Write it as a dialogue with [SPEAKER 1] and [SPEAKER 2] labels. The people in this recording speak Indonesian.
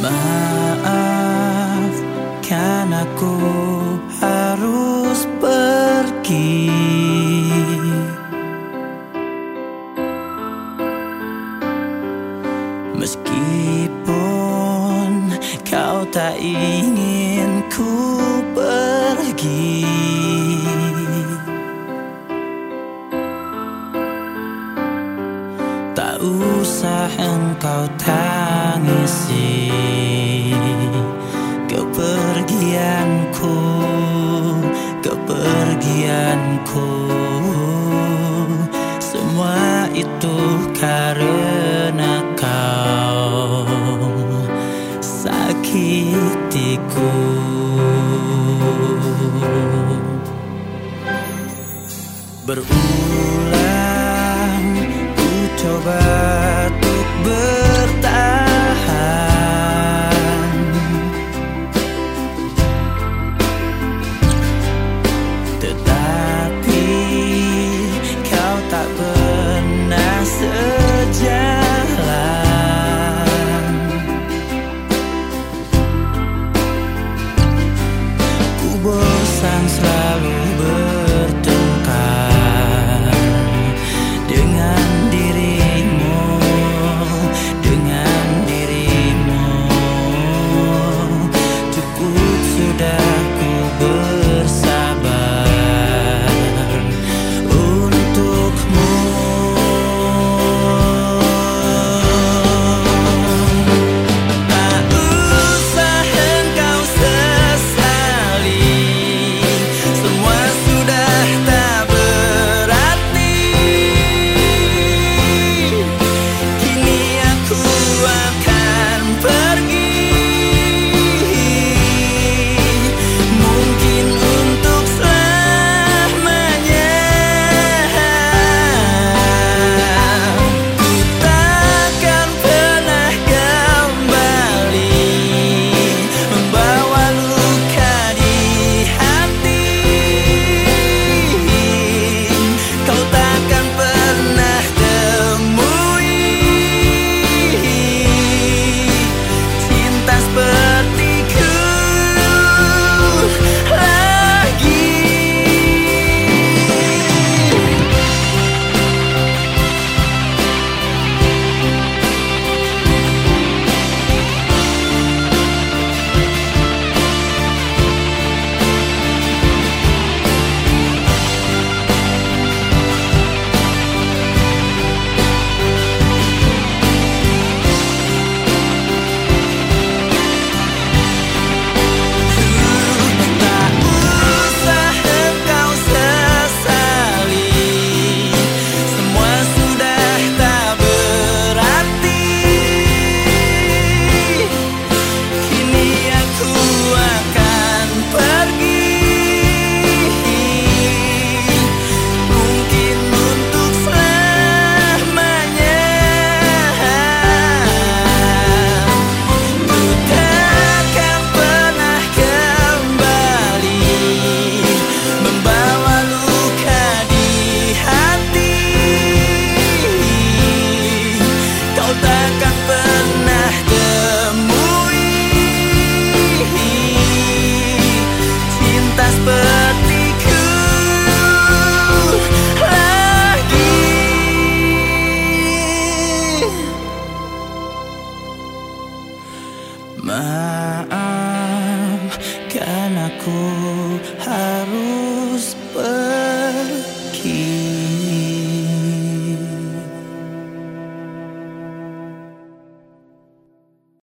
[SPEAKER 1] Maafkan aku harus pergi. Meskipun kau tak ingin ku pergi. Tak usah engkau tangisi. Kepergianku semua itu karena kau. Sakitiku. Berulang ku coba world sounds like kan aku harus pergi